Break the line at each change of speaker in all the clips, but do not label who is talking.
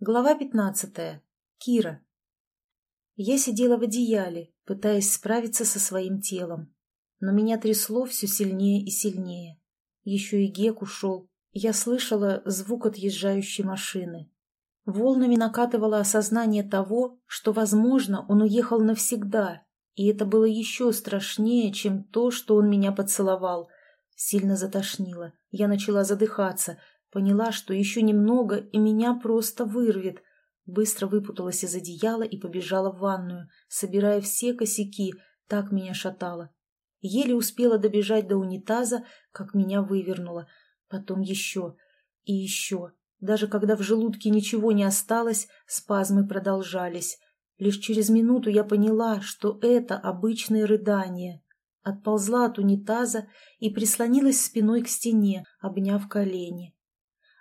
Глава пятнадцатая. Кира. Я сидела в одеяле, пытаясь справиться со своим телом. Но меня трясло все сильнее и сильнее. Еще и Гек ушел. Я слышала звук отъезжающей машины. Волнами накатывало осознание того, что, возможно, он уехал навсегда, и это было еще страшнее, чем то, что он меня поцеловал. Сильно затошнило. Я начала задыхаться, Поняла, что еще немного, и меня просто вырвет. Быстро выпуталась из одеяла и побежала в ванную, собирая все косяки, так меня шатало. Еле успела добежать до унитаза, как меня вывернуло. Потом еще и еще. Даже когда в желудке ничего не осталось, спазмы продолжались. Лишь через минуту я поняла, что это обычные рыдания. Отползла от унитаза и прислонилась спиной к стене, обняв колени.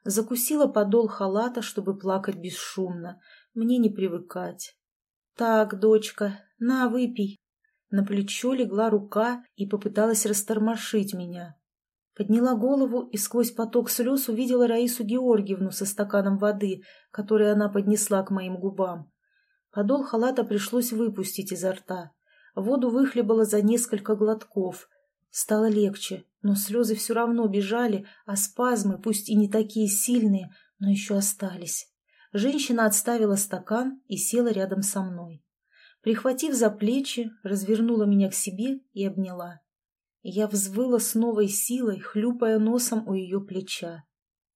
Закусила подол халата, чтобы плакать бесшумно. Мне не привыкать. «Так, дочка, на, выпей». На плечо легла рука и попыталась растормошить меня. Подняла голову и сквозь поток слез увидела Раису Георгиевну со стаканом воды, который она поднесла к моим губам. Подол халата пришлось выпустить изо рта. Воду выхлебала за несколько глотков. Стало легче, но слезы все равно бежали, а спазмы, пусть и не такие сильные, но еще остались. Женщина отставила стакан и села рядом со мной. Прихватив за плечи, развернула меня к себе и обняла. Я взвыла с новой силой, хлюпая носом у ее плеча.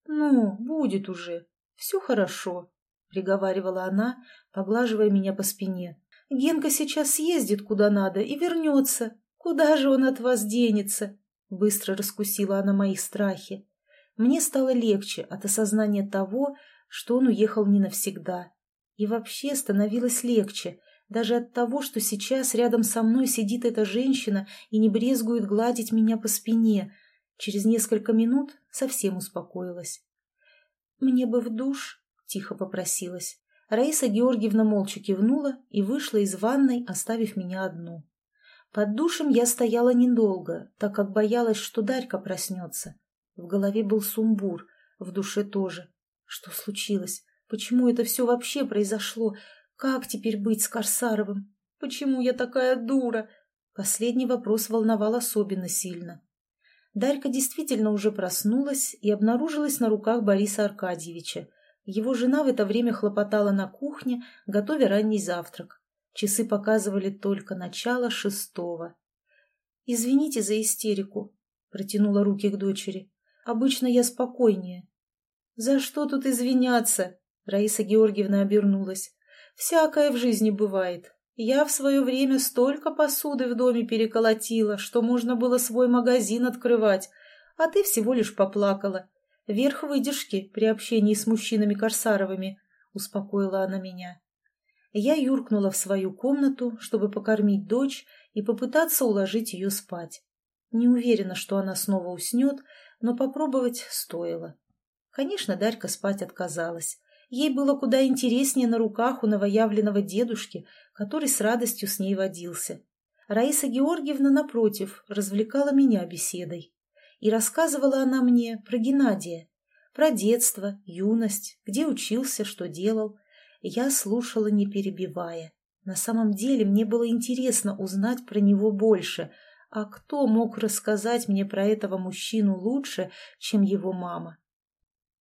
«Ну, будет уже. Все хорошо», — приговаривала она, поглаживая меня по спине. «Генка сейчас съездит куда надо и вернется. Куда же он от вас денется?» Быстро раскусила она мои страхи. Мне стало легче от осознания того, что он уехал не навсегда. И вообще становилось легче, даже от того, что сейчас рядом со мной сидит эта женщина и не брезгует гладить меня по спине. Через несколько минут совсем успокоилась. «Мне бы в душ», — тихо попросилась. Раиса Георгиевна молча кивнула и вышла из ванной, оставив меня одну. Под душем я стояла недолго, так как боялась, что Дарька проснется. В голове был сумбур, в душе тоже. Что случилось? Почему это все вообще произошло? Как теперь быть с Корсаровым? Почему я такая дура? Последний вопрос волновал особенно сильно. Дарька действительно уже проснулась и обнаружилась на руках Бориса Аркадьевича. Его жена в это время хлопотала на кухне, готовя ранний завтрак. Часы показывали только начало шестого. «Извините за истерику», — протянула руки к дочери. «Обычно я спокойнее». «За что тут извиняться?» — Раиса Георгиевна обернулась. «Всякое в жизни бывает. Я в свое время столько посуды в доме переколотила, что можно было свой магазин открывать, а ты всего лишь поплакала. Верх выдержки при общении с мужчинами Корсаровыми», — успокоила она меня я юркнула в свою комнату, чтобы покормить дочь и попытаться уложить ее спать. Не уверена, что она снова уснет, но попробовать стоило. Конечно, Дарька спать отказалась. Ей было куда интереснее на руках у новоявленного дедушки, который с радостью с ней водился. Раиса Георгиевна, напротив, развлекала меня беседой. И рассказывала она мне про Геннадия, про детство, юность, где учился, что делал, я слушала, не перебивая. На самом деле мне было интересно узнать про него больше, а кто мог рассказать мне про этого мужчину лучше, чем его мама?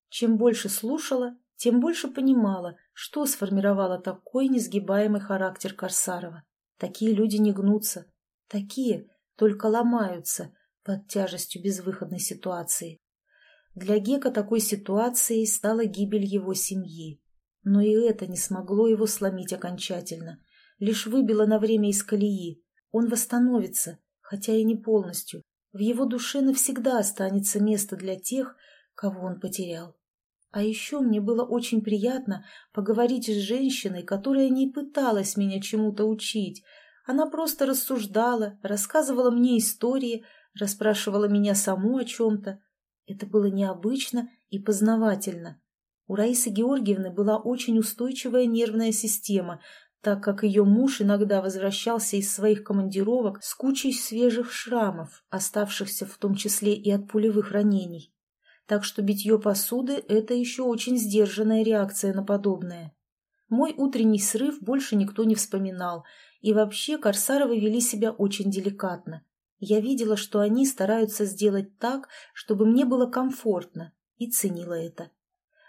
Чем больше слушала, тем больше понимала, что сформировало такой несгибаемый характер Корсарова. Такие люди не гнутся. Такие только ломаются под тяжестью безвыходной ситуации. Для Гека такой ситуацией стала гибель его семьи. Но и это не смогло его сломить окончательно, лишь выбило на время из колеи. Он восстановится, хотя и не полностью. В его душе навсегда останется место для тех, кого он потерял. А еще мне было очень приятно поговорить с женщиной, которая не пыталась меня чему-то учить. Она просто рассуждала, рассказывала мне истории, расспрашивала меня саму о чем-то. Это было необычно и познавательно. У Раисы Георгиевны была очень устойчивая нервная система, так как ее муж иногда возвращался из своих командировок с кучей свежих шрамов, оставшихся в том числе и от пулевых ранений. так что битье посуды – это еще очень сдержанная реакция на подобное. Мой утренний срыв больше никто не вспоминал, и вообще Корсаровы вели себя очень деликатно. Я видела, что они стараются сделать так, чтобы мне было комфортно, и ценила это.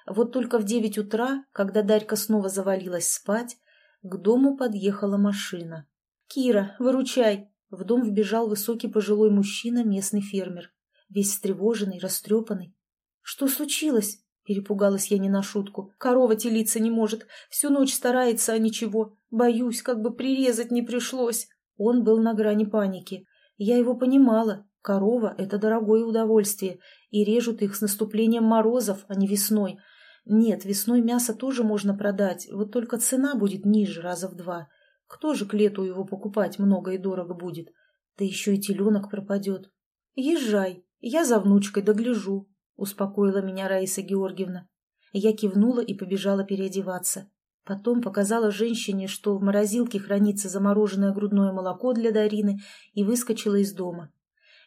Вот только в девять утра, когда Дарька снова завалилась спать, к дому подъехала машина. «Кира, выручай!» В дом вбежал высокий пожилой мужчина, местный фермер. Весь встревоженный, растрепанный. «Что случилось?» Перепугалась я не на шутку. «Корова телиться не может. Всю ночь старается, а ничего. Боюсь, как бы прирезать не пришлось». Он был на грани паники. Я его понимала. Корова — это дорогое удовольствие, и режут их с наступлением морозов, а не весной. Нет, весной мясо тоже можно продать, вот только цена будет ниже раза в два. Кто же к лету его покупать много и дорого будет? Да еще и теленок пропадет. Езжай, я за внучкой догляжу, успокоила меня Раиса Георгиевна. Я кивнула и побежала переодеваться. Потом показала женщине, что в морозилке хранится замороженное грудное молоко для Дарины, и выскочила из дома.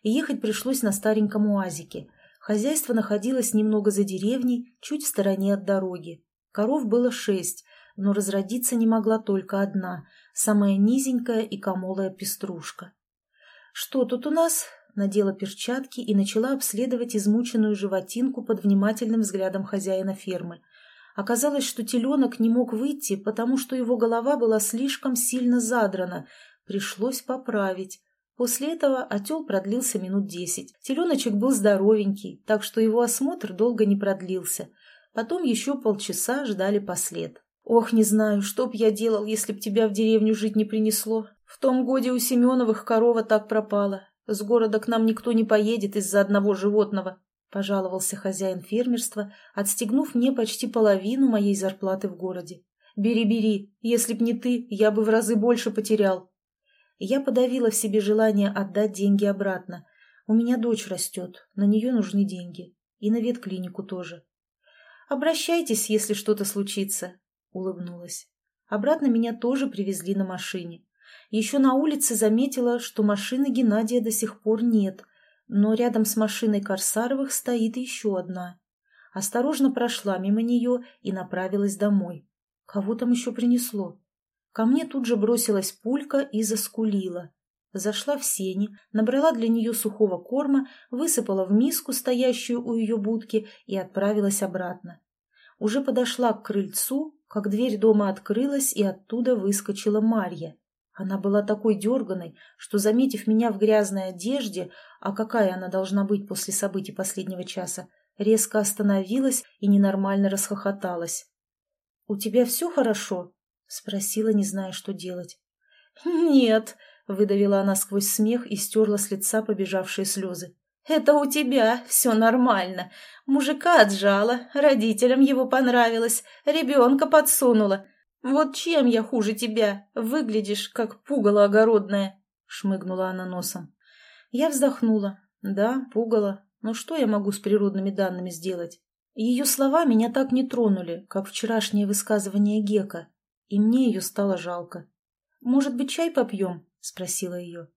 И ехать пришлось на стареньком уазике. Хозяйство находилось немного за деревней, чуть в стороне от дороги. Коров было шесть, но разродиться не могла только одна, самая низенькая и комолая пеструшка. «Что тут у нас?» надела перчатки и начала обследовать измученную животинку под внимательным взглядом хозяина фермы. Оказалось, что теленок не мог выйти, потому что его голова была слишком сильно задрана. Пришлось поправить. После этого отел продлился минут десять. Теленочек был здоровенький, так что его осмотр долго не продлился. Потом еще полчаса ждали послед. «Ох, не знаю, что б я делал, если б тебя в деревню жить не принесло. В том годе у Семеновых корова так пропала. С города к нам никто не поедет из-за одного животного», — пожаловался хозяин фермерства, отстегнув мне почти половину моей зарплаты в городе. «Бери, бери. Если б не ты, я бы в разы больше потерял». Я подавила в себе желание отдать деньги обратно. У меня дочь растет, на нее нужны деньги. И на ветклинику тоже. «Обращайтесь, если что-то случится», — улыбнулась. Обратно меня тоже привезли на машине. Еще на улице заметила, что машины Геннадия до сих пор нет, но рядом с машиной Корсаровых стоит еще одна. Осторожно прошла мимо нее и направилась домой. Кого там еще принесло? Ко мне тут же бросилась пулька и заскулила. Зашла в сени, набрала для нее сухого корма, высыпала в миску, стоящую у ее будки, и отправилась обратно. Уже подошла к крыльцу, как дверь дома открылась, и оттуда выскочила Марья. Она была такой дерганой, что, заметив меня в грязной одежде, а какая она должна быть после событий последнего часа, резко остановилась и ненормально расхохоталась. «У тебя все хорошо?» Спросила, не зная, что делать. «Нет», — выдавила она сквозь смех и стерла с лица побежавшие слезы. «Это у тебя все нормально. Мужика отжала, родителям его понравилось, ребенка подсунула. Вот чем я хуже тебя? Выглядишь, как пугало огородное», — шмыгнула она носом. Я вздохнула. «Да, пугало. Но что я могу с природными данными сделать?» Ее слова меня так не тронули, как вчерашнее высказывание Гека, и мне ее стало жалко. «Может быть, чай попьем?» — спросила ее.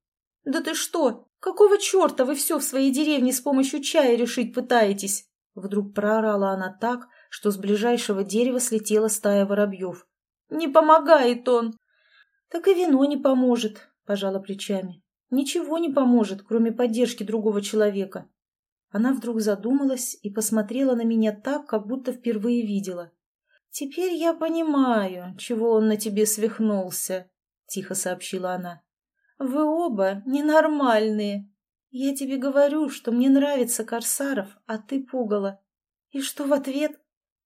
«Да ты что? Какого черта вы все в своей деревне с помощью чая решить пытаетесь?» Вдруг проорала она так, что с ближайшего дерева слетела стая воробьев. «Не помогает он!» «Так и вино не поможет», — пожала плечами. «Ничего не поможет, кроме поддержки другого человека». Она вдруг задумалась и посмотрела на меня так, как будто впервые видела. «Теперь я понимаю, чего он на тебе свихнулся», — тихо сообщила она. «Вы оба ненормальные. Я тебе говорю, что мне нравится Корсаров, а ты пугала. И что в ответ?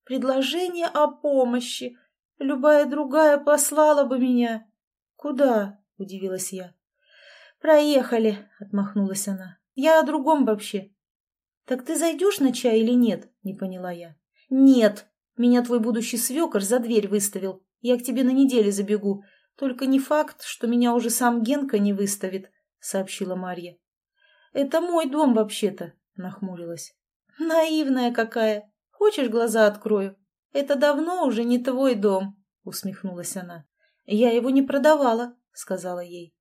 Предложение о помощи. Любая другая послала бы меня». «Куда?» — удивилась я. «Проехали», — отмахнулась она. «Я о другом вообще». «Так ты зайдешь на чай или нет?» — не поняла я. «Нет», меня твой будущий свекор за дверь выставил. Я к тебе на неделю забегу. Только не факт, что меня уже сам Генка не выставит», — сообщила Марья. «Это мой дом вообще-то», — нахмурилась. «Наивная какая! Хочешь, глаза открою? Это давно уже не твой дом», — усмехнулась она. «Я его не продавала», — сказала ей.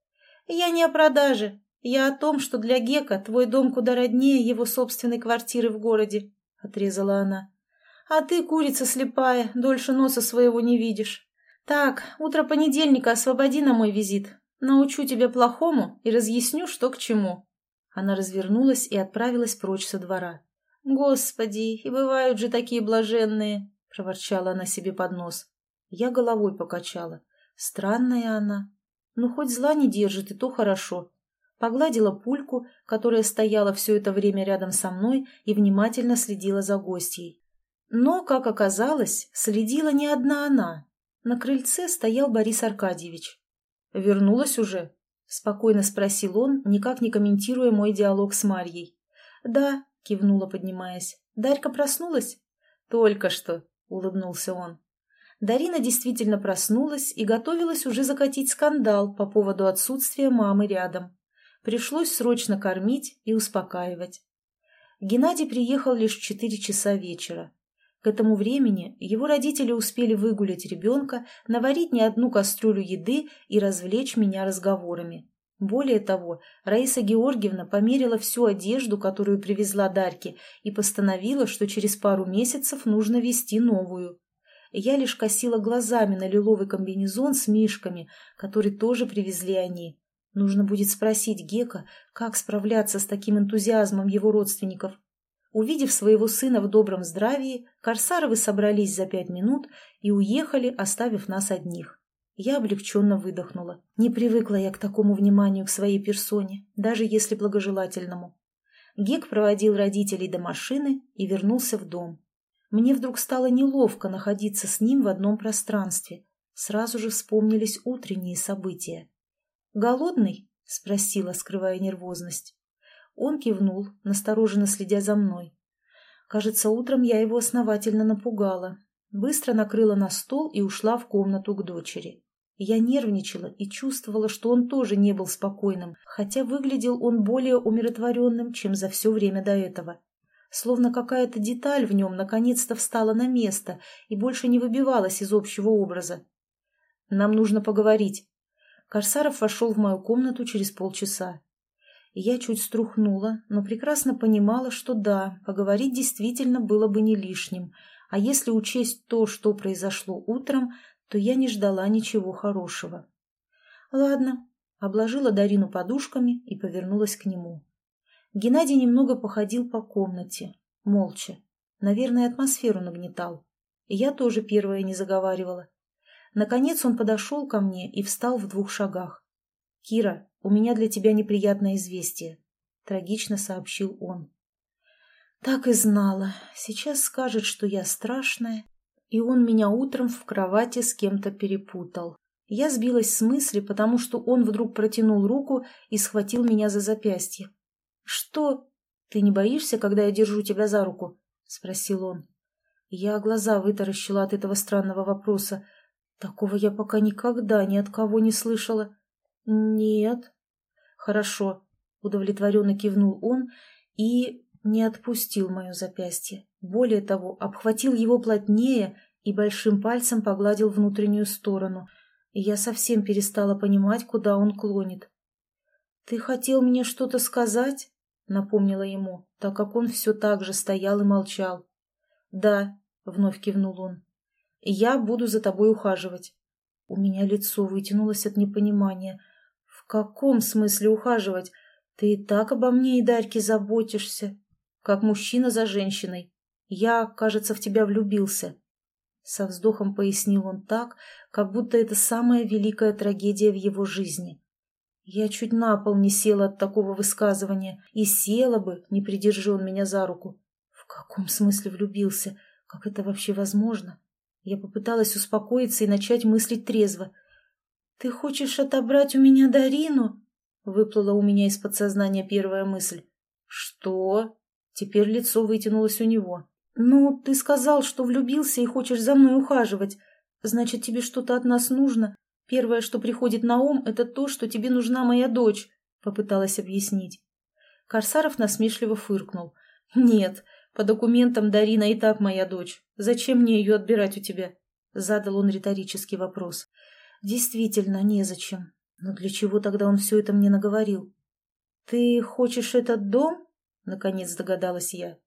«Я не о продаже. Я о том, что для Гека твой дом куда роднее его собственной квартиры в городе», — отрезала она. «А ты, курица слепая, дольше носа своего не видишь. Так, утро понедельника освободи на мой визит. Научу тебя плохому и разъясню, что к чему». Она развернулась и отправилась прочь со двора. «Господи, и бывают же такие блаженные!» — проворчала она себе под нос. Я головой покачала. Странная она. Ну, хоть зла не держит, и то хорошо. Погладила пульку, которая стояла все это время рядом со мной и внимательно следила за гостьей. Но, как оказалось, следила не одна она. На крыльце стоял Борис Аркадьевич. «Вернулась уже?» — спокойно спросил он, никак не комментируя мой диалог с Марьей. «Да», — кивнула, поднимаясь. «Дарька проснулась?» «Только что», — улыбнулся он. Дарина действительно проснулась и готовилась уже закатить скандал по поводу отсутствия мамы рядом. Пришлось срочно кормить и успокаивать. Геннадий приехал лишь в четыре часа вечера. К этому времени его родители успели выгулять ребенка, наварить не одну кастрюлю еды и развлечь меня разговорами. Более того, Раиса Георгиевна померила всю одежду, которую привезла Дарьке, и постановила, что через пару месяцев нужно вести новую. Я лишь косила глазами на лиловый комбинезон с мишками, который тоже привезли они. Нужно будет спросить Гека, как справляться с таким энтузиазмом его родственников. Увидев своего сына в добром здравии, Корсаровы собрались за пять минут и уехали, оставив нас одних. Я облегченно выдохнула. Не привыкла я к такому вниманию к своей персоне, даже если благожелательному. Гек проводил родителей до машины и вернулся в дом. Мне вдруг стало неловко находиться с ним в одном пространстве. Сразу же вспомнились утренние события. «Голодный?» — спросила, скрывая нервозность. Он кивнул, настороженно следя за мной. Кажется, утром я его основательно напугала. Быстро накрыла на стол и ушла в комнату к дочери. Я нервничала и чувствовала, что он тоже не был спокойным, хотя выглядел он более умиротворенным, чем за все время до этого. Словно какая-то деталь в нем наконец-то встала на место и больше не выбивалась из общего образа. «Нам нужно поговорить», Корсаров вошел в мою комнату через полчаса. Я чуть струхнула, но прекрасно понимала, что да, поговорить действительно было бы не лишним, а если учесть то, что произошло утром, то я не ждала ничего хорошего. Ладно, обложила Дарину подушками и повернулась к нему. Геннадий немного походил по комнате, молча. Наверное, атмосферу нагнетал. И я тоже первая не заговаривала. Наконец он подошел ко мне и встал в двух шагах. «Кира, у меня для тебя неприятное известие», — трагично сообщил он. «Так и знала. Сейчас скажет, что я страшная, и он меня утром в кровати с кем-то перепутал. Я сбилась с мысли, потому что он вдруг протянул руку и схватил меня за запястье. «Что? Ты не боишься, когда я держу тебя за руку?» — спросил он. Я глаза вытаращила от этого странного вопроса, Такого я пока никогда ни от кого не слышала. Нет. Хорошо, удовлетворенно кивнул он и не отпустил мое запястье. Более того, обхватил его плотнее и большим пальцем погладил внутреннюю сторону. И я совсем перестала понимать, куда он клонит. «Ты хотел мне что-то сказать?» — напомнила ему, так как он все так же стоял и молчал. «Да», — вновь кивнул он, я буду за тобой ухаживать. У меня лицо вытянулось от непонимания. В каком смысле ухаживать? Ты и так обо мне и Дарьке заботишься. Как мужчина за женщиной. Я, кажется, в тебя влюбился. Со вздохом пояснил он так, как будто это самая великая трагедия в его жизни. Я чуть на пол не села от такого высказывания. И села бы, не придержи он меня за руку. В каком смысле влюбился? Как это вообще возможно? Я попыталась успокоиться и начать мыслить трезво. «Ты хочешь отобрать у меня Дарину?» Выплыла у меня из подсознания первая мысль. «Что?» Теперь лицо вытянулось у него. «Ну, ты сказал, что влюбился и хочешь за мной ухаживать. Значит, тебе что-то от нас нужно. Первое, что приходит на ум, это то, что тебе нужна моя дочь», — попыталась объяснить. Корсаров насмешливо фыркнул. «Нет, по документам Дарина и так моя дочь. Зачем мне ее отбирать у тебя? Задал он риторический вопрос. Действительно, незачем. Но для чего тогда он все это мне наговорил? Ты хочешь этот дом? Наконец догадалась я.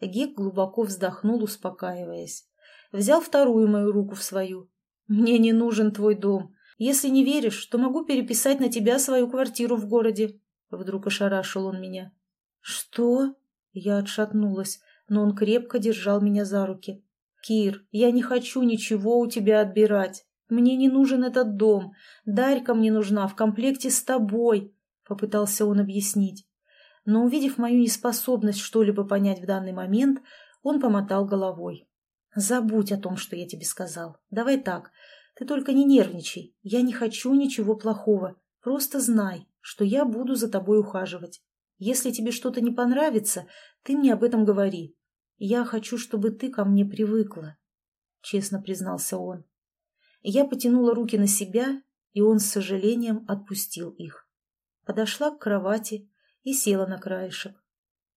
Гек глубоко вздохнул, успокаиваясь. Взял вторую мою руку в свою. «Мне не нужен твой дом. Если не веришь, то могу переписать на тебя свою квартиру в городе». Вдруг ошарашил он меня. «Что?» Я отшатнулась, но он крепко держал меня за руки. «Кир, я не хочу ничего у тебя отбирать. Мне не нужен этот дом. Дарька мне нужна в комплекте с тобой», — попытался он объяснить. Но, увидев мою неспособность что-либо понять в данный момент, он помотал головой. «Забудь о том, что я тебе сказал. Давай так. Ты только не нервничай. Я не хочу ничего плохого. Просто знай, что я буду за тобой ухаживать. Если тебе что-то не понравится, ты мне об этом говори. Я хочу, чтобы ты ко мне привыкла», — честно признался он. Я потянула руки на себя, и он с сожалением отпустил их. Подошла к кровати и села на краешек.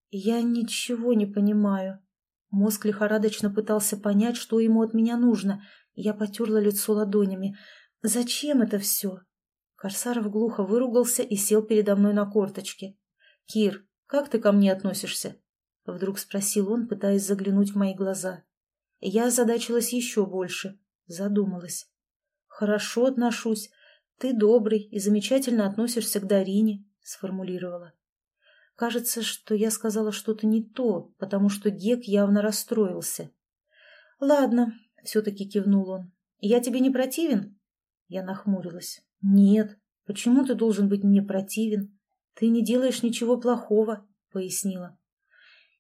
«Я ничего не понимаю». Мозг лихорадочно пытался понять, что ему от меня нужно. Я потерла лицо ладонями. «Зачем это все?» Корсаров глухо выругался и сел передо мной на корточке. «Кир, как ты ко мне относишься?» Вдруг спросил он, пытаясь заглянуть в мои глаза. Я озадачилась еще больше, задумалась. «Хорошо отношусь. Ты добрый и замечательно относишься к Дарине», — сформулировала. Кажется, что я сказала что-то не то, потому что Гек явно расстроился. «Ладно», — все-таки кивнул он. «Я тебе не противен?» Я нахмурилась. «Нет. Почему ты должен быть мне противен? Ты не делаешь ничего плохого», — пояснила.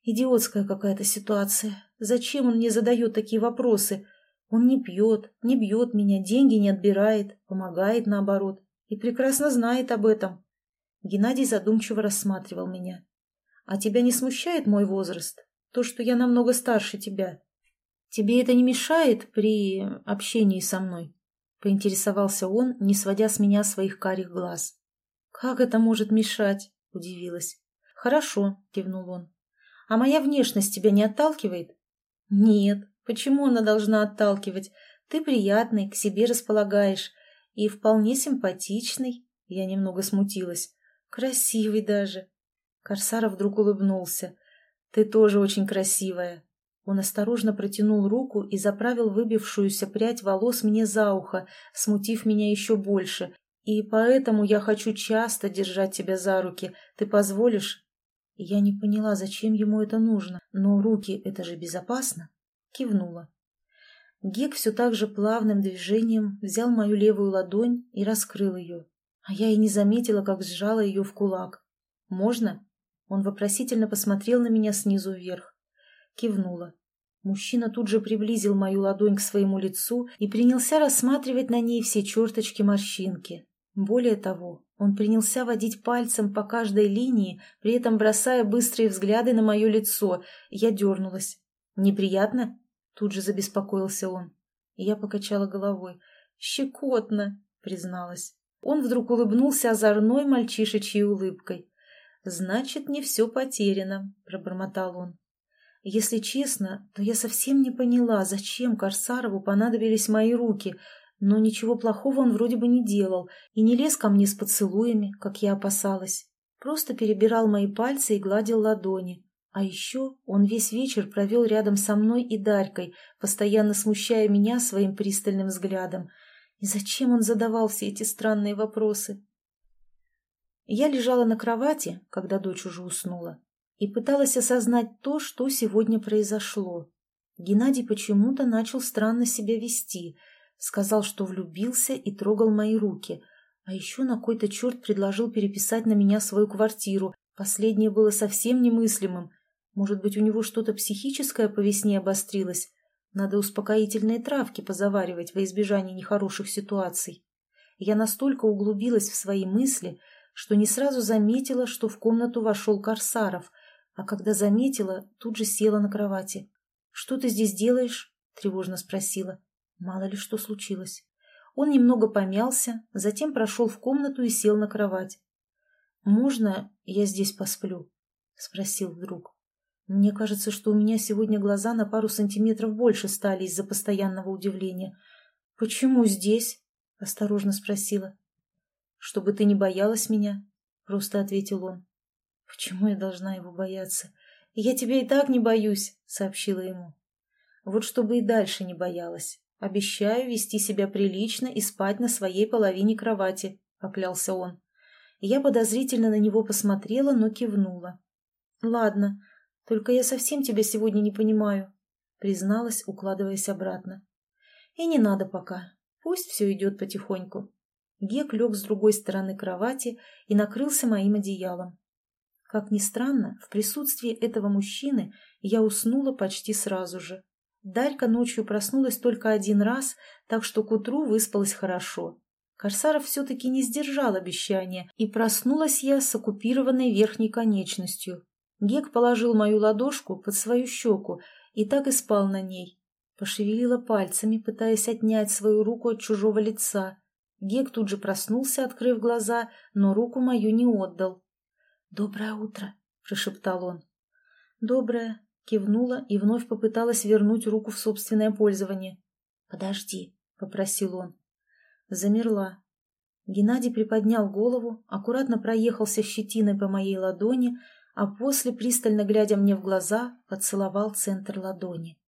«Идиотская какая-то ситуация. Зачем он мне задает такие вопросы? Он не пьет, не бьет меня, деньги не отбирает, помогает наоборот. И прекрасно знает об этом. Геннадий задумчиво рассматривал меня. «А тебя не смущает мой возраст? То, что я намного старше тебя? Тебе это не мешает при общении со мной?» Поинтересовался он, не сводя с меня своих карих глаз. «Как это может мешать?» – удивилась. «Хорошо», – кивнул он. «А моя внешность тебя не отталкивает?» «Нет, Почему она должна отталкивать? Ты приятный, к себе располагаешь. И вполне симпатичный. Я немного смутилась. Красивый даже. Корсаров вдруг улыбнулся. Ты тоже очень красивая. Он осторожно протянул руку и заправил выбившуюся прядь волос мне за ухо, смутив меня еще больше. И поэтому я хочу часто держать тебя за руки. Ты позволишь? Я не поняла, зачем ему это нужно. Но руки — это же безопасно. Кивнула. Гек все так же плавным движением взял мою левую ладонь и раскрыл ее, а я и не заметила, как сжала ее в кулак. «Можно?» Он вопросительно посмотрел на меня снизу вверх. Кивнула. Мужчина тут же приблизил мою ладонь к своему лицу и принялся рассматривать на ней все черточки-морщинки. Более того, он принялся водить пальцем по каждой линии, при этом бросая быстрые взгляды на мое лицо. Я дернулась. «Неприятно?» Тут же забеспокоился он. Я покачала головой. «Щекотно!» — призналась. Он вдруг улыбнулся озорной мальчишечьей улыбкой. «Значит, не все потеряно», — пробормотал он. Если честно, то я совсем не поняла, зачем Корсарову понадобились мои руки, но ничего плохого он вроде бы не делал и не лез ко мне с поцелуями, как я опасалась. Просто перебирал мои пальцы и гладил ладони. А еще он весь вечер провел рядом со мной и Дарькой, постоянно смущая меня своим пристальным взглядом. И зачем он задавал все эти странные вопросы? Я лежала на кровати, когда дочь уже уснула, и пыталась осознать то, что сегодня произошло. Геннадий почему-то начал странно себя вести, сказал, что влюбился и трогал мои руки, а еще на какой-то черт предложил переписать на меня свою квартиру. Последнее было совсем немыслимым, может быть, у него что-то психическое по весне обострилось? Надо успокоительные травки позаваривать во избежание нехороших ситуаций. Я настолько углубилась в свои мысли, что не сразу заметила, что в комнату вошел Корсаров, а когда заметила, тут же села на кровати. «Что ты здесь делаешь?» – тревожно спросила. Мало ли что случилось. Он немного помялся, затем прошел в комнату и сел на кровать. «Можно я здесь посплю?» – спросил вдруг. Мне кажется, что у меня сегодня глаза на пару сантиметров больше стали из-за постоянного удивления. «Почему здесь?» — осторожно спросила. «Чтобы ты не боялась меня», — просто ответил он. «Почему я должна его бояться? Я тебя и так не боюсь», — сообщила ему. «Вот чтобы и дальше не боялась. Обещаю вести себя прилично и спать на своей половине кровати», — поклялся он. Я подозрительно на него посмотрела, но кивнула. «Ладно, только я совсем тебя сегодня не понимаю», — призналась, укладываясь обратно. «И не надо пока. Пусть все идет потихоньку». Гек лег с другой стороны кровати и накрылся моим одеялом. Как ни странно, в присутствии этого мужчины я уснула почти сразу же. Дарька ночью проснулась только один раз, так что к утру выспалась хорошо. Корсаров все-таки не сдержал обещания, и проснулась я с оккупированной верхней конечностью. Гек положил мою ладошку под свою щеку и так и спал на ней. Пошевелила пальцами, пытаясь отнять свою руку от чужого лица. Гек тут же проснулся, открыв глаза, но руку мою не отдал. «Доброе утро», — прошептал он. «Доброе», — кивнула и вновь попыталась вернуть руку в собственное пользование. «Подожди», — попросил он. Замерла. Геннадий приподнял голову, аккуратно проехался щетиной по моей ладони, а после, пристально глядя мне в глаза, поцеловал центр ладони.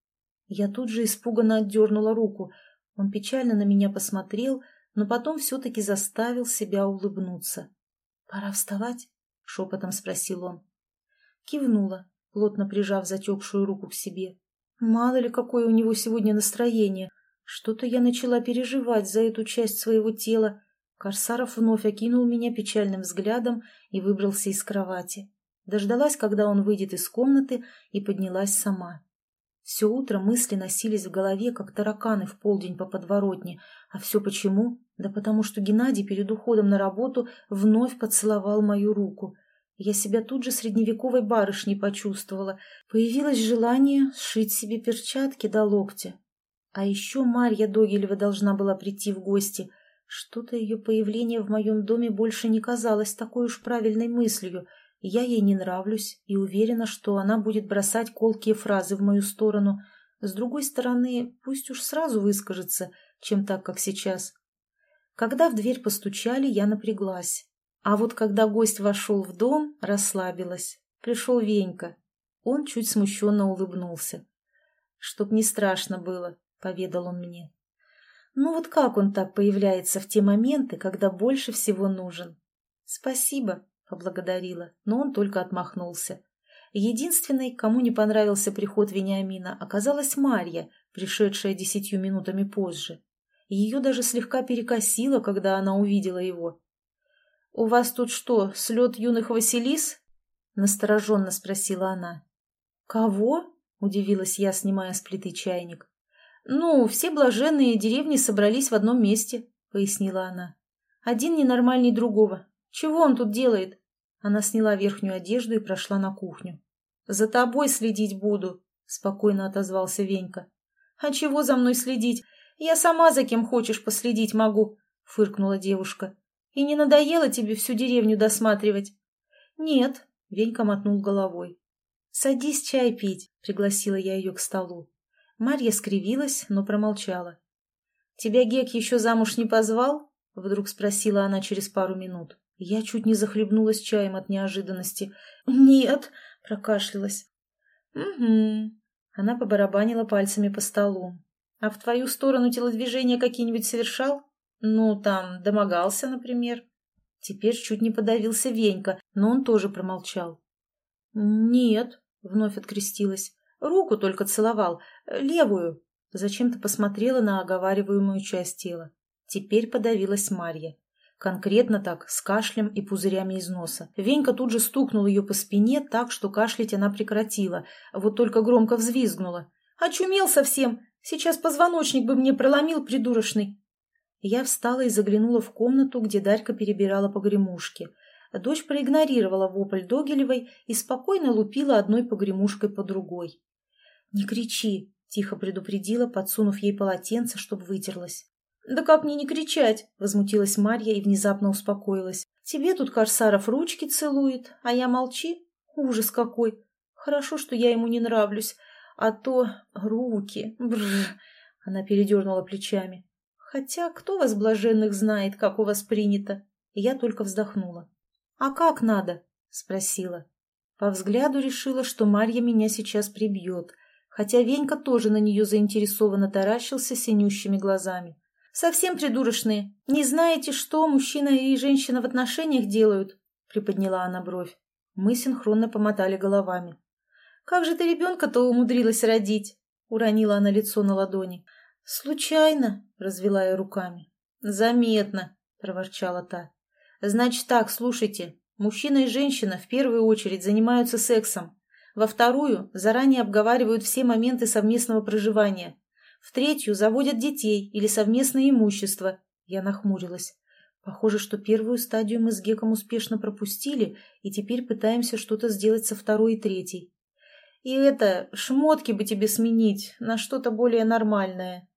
Я тут же испуганно отдернула руку. Он печально на меня посмотрел, но потом все-таки заставил себя улыбнуться. «Пора вставать?» — шепотом спросил он. Кивнула, плотно прижав затекшую руку к себе. Мало ли, какое у него сегодня настроение. Что-то я начала переживать за эту часть своего тела. Корсаров вновь окинул меня печальным взглядом и выбрался из кровати. Дождалась, когда он выйдет из комнаты, и поднялась сама. Все утро мысли носились в голове, как тараканы в полдень по подворотне. А все почему? Да потому что Геннадий перед уходом на работу вновь поцеловал мою руку. Я себя тут же средневековой барышней почувствовала. Появилось желание сшить себе перчатки до локтя. А еще Марья Догилева должна была прийти в гости. Что-то ее появление в моем доме больше не казалось такой уж правильной мыслью. Я ей не нравлюсь и уверена, что она будет бросать колкие фразы в мою сторону. С другой стороны, пусть уж сразу выскажется, чем так, как сейчас. Когда в дверь постучали, я напряглась. А вот когда гость вошел в дом, расслабилась. Пришел Венька. Он чуть смущенно улыбнулся. Чтоб не страшно было, поведал он мне. Ну вот как он так появляется в те моменты, когда больше всего нужен? Спасибо, поблагодарила, но он только отмахнулся. Единственной, кому не понравился приход Вениамина, оказалась Марья, пришедшая десятью минутами позже. Ее даже слегка перекосило, когда она увидела его. «У вас тут что, слет юных Василис?» — настороженно спросила она. «Кого?» — удивилась я, снимая с плиты чайник. «Ну, все блаженные деревни собрались в одном месте», — пояснила она. «Один ненормальней другого. Чего он тут делает?» Она сняла верхнюю одежду и прошла на кухню. «За тобой следить буду», — спокойно отозвался Венька. «А чего за мной следить? Я сама за кем хочешь последить могу», — фыркнула девушка. «И не надоело тебе всю деревню досматривать?» «Нет», — Венька мотнул головой. «Садись чай пить», — пригласила я ее к столу. Марья скривилась, но промолчала. «Тебя Гек еще замуж не позвал?» — вдруг спросила она через пару минут. Я чуть не захлебнулась чаем от неожиданности. «Нет!» — прокашлялась. «Угу». Она побарабанила пальцами по столу. «А в твою сторону телодвижения какие-нибудь совершал? Ну, там, домогался, например?» Теперь чуть не подавился Венька, но он тоже промолчал. «Нет», — вновь открестилась. Руку только целовал, левую. Зачем-то посмотрела на оговариваемую часть тела. Теперь подавилась Марья. Конкретно так, с кашлем и пузырями из носа. Венька тут же стукнул ее по спине так, что кашлять она прекратила, вот только громко взвизгнула. «Очумел совсем! Сейчас позвоночник бы мне проломил, придурочный!» Я встала и заглянула в комнату, где Дарька перебирала погремушки. Дочь проигнорировала вопль Догилевой и спокойно лупила одной погремушкой по другой. «Не кричи!» — тихо предупредила, подсунув ей полотенце, чтобы вытерлась. «Да как мне не кричать?» — возмутилась Марья и внезапно успокоилась. «Тебе тут Корсаров ручки целует, а я молчи? Ужас какой! Хорошо, что я ему не нравлюсь, а то руки... Бррр!» Она передернула плечами. «Хотя кто вас, блаженных, знает, как у вас принято?» Я только вздохнула. «А как надо?» — спросила. По взгляду решила, что Марья меня сейчас прибьет, хотя Венька тоже на нее заинтересованно таращился синющими глазами. «Совсем придурочные. Не знаете, что мужчина и женщина в отношениях делают?» — приподняла она бровь. Мы синхронно помотали головами. «Как же ты ребенка-то умудрилась родить?» — уронила она лицо на ладони. «Случайно», — развела я руками. «Заметно», — проворчала та. «Значит так, слушайте. Мужчина и женщина в первую очередь занимаются сексом. Во вторую заранее обговаривают все моменты совместного проживания. В третью заводят детей или совместное имущество. Я нахмурилась. Похоже, что первую стадию мы с Геком успешно пропустили и теперь пытаемся что-то сделать со второй и третьей. И это, шмотки бы тебе сменить на что-то более нормальное.